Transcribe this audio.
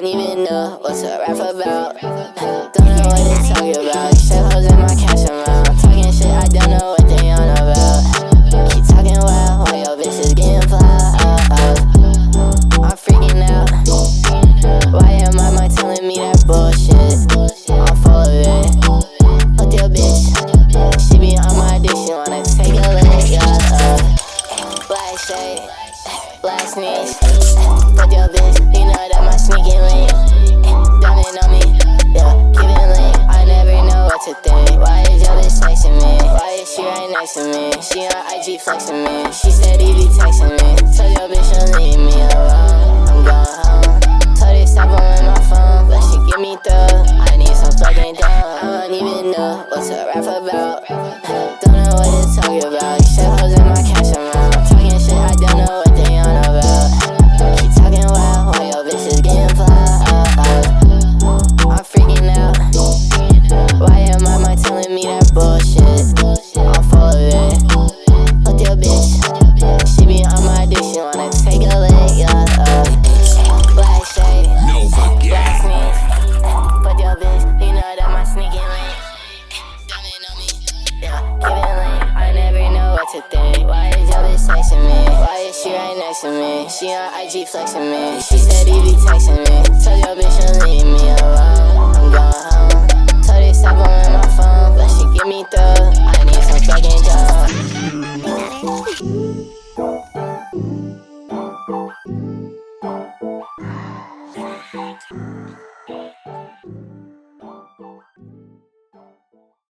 don't even know what to rap about. Don't know what they talking about. Shit hoes in my cash amount. Talking shit, I don't know what they on about. Keep talking wild while your bitch is getting fly. I'm freaking out. Why am I my telling me that bullshit? I'm full of it. Fuck your bitch. She be on my dick, she wanna take a. Yeah, uh. Black shade, black sneaks. She on IG flexing me. She said he be texting me. Tell your bitch to leave me alone. I'm going home. Told her stop on my phone, but she get me through. I need some fucking dough. I don't even know what to rap about. Me? She on IG flexing me. She said he be texting me.